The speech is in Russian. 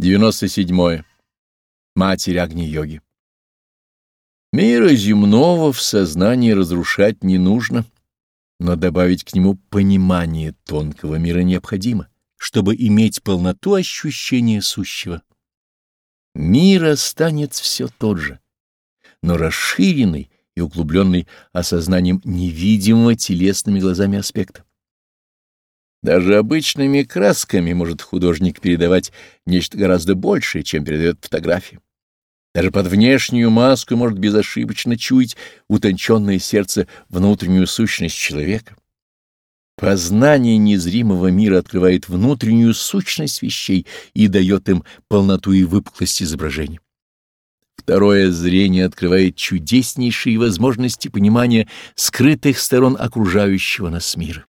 97. Матерь Агни-йоги. Мира земного в сознании разрушать не нужно, но добавить к нему понимание тонкого мира необходимо, чтобы иметь полноту ощущения сущего. Мир останется все тот же, но расширенный и углубленный осознанием невидимого телесными глазами аспекта. Даже обычными красками может художник передавать нечто гораздо большее, чем передает фотография. Даже под внешнюю маску может безошибочно чуять утонченное сердце внутреннюю сущность человека. Познание незримого мира открывает внутреннюю сущность вещей и дает им полноту и выпуклость изображения. Второе зрение открывает чудеснейшие возможности понимания скрытых сторон окружающего нас мира.